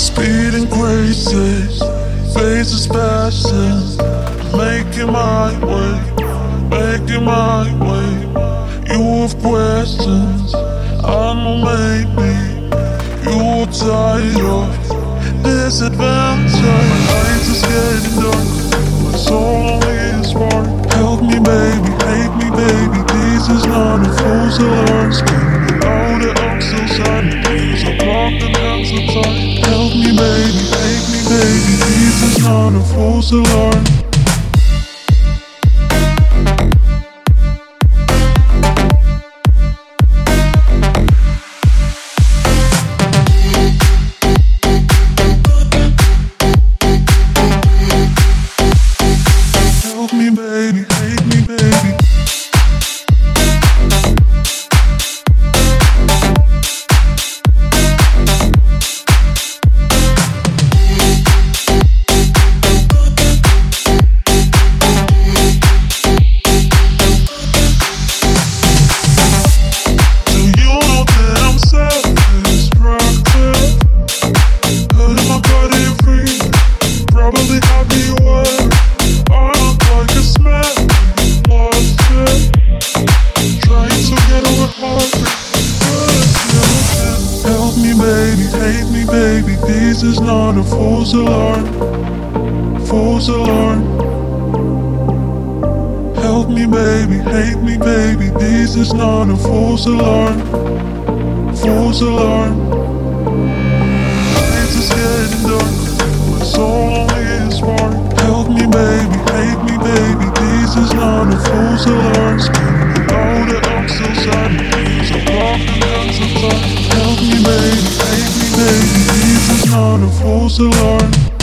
Speeding crazy, faces passing, making my way, making my way. You have questions, I know maybe you're tired of this adventure. Lights is getting dark, my soul only is spark. Help me, baby, hate me, baby. This is not a false alarm. Scream it louder, I'm so sorry. Please, I block the time. Help me, baby, hate me, baby. This is not a false alarm. Me, baby. This is not a false alarm, false alarm. Help me, baby, hate me, baby. This is not a false alarm, false alarm. Lights is getting dark, my soul is spark. Help me, baby, hate me, baby. This is not a false alarm. Not a false alarm.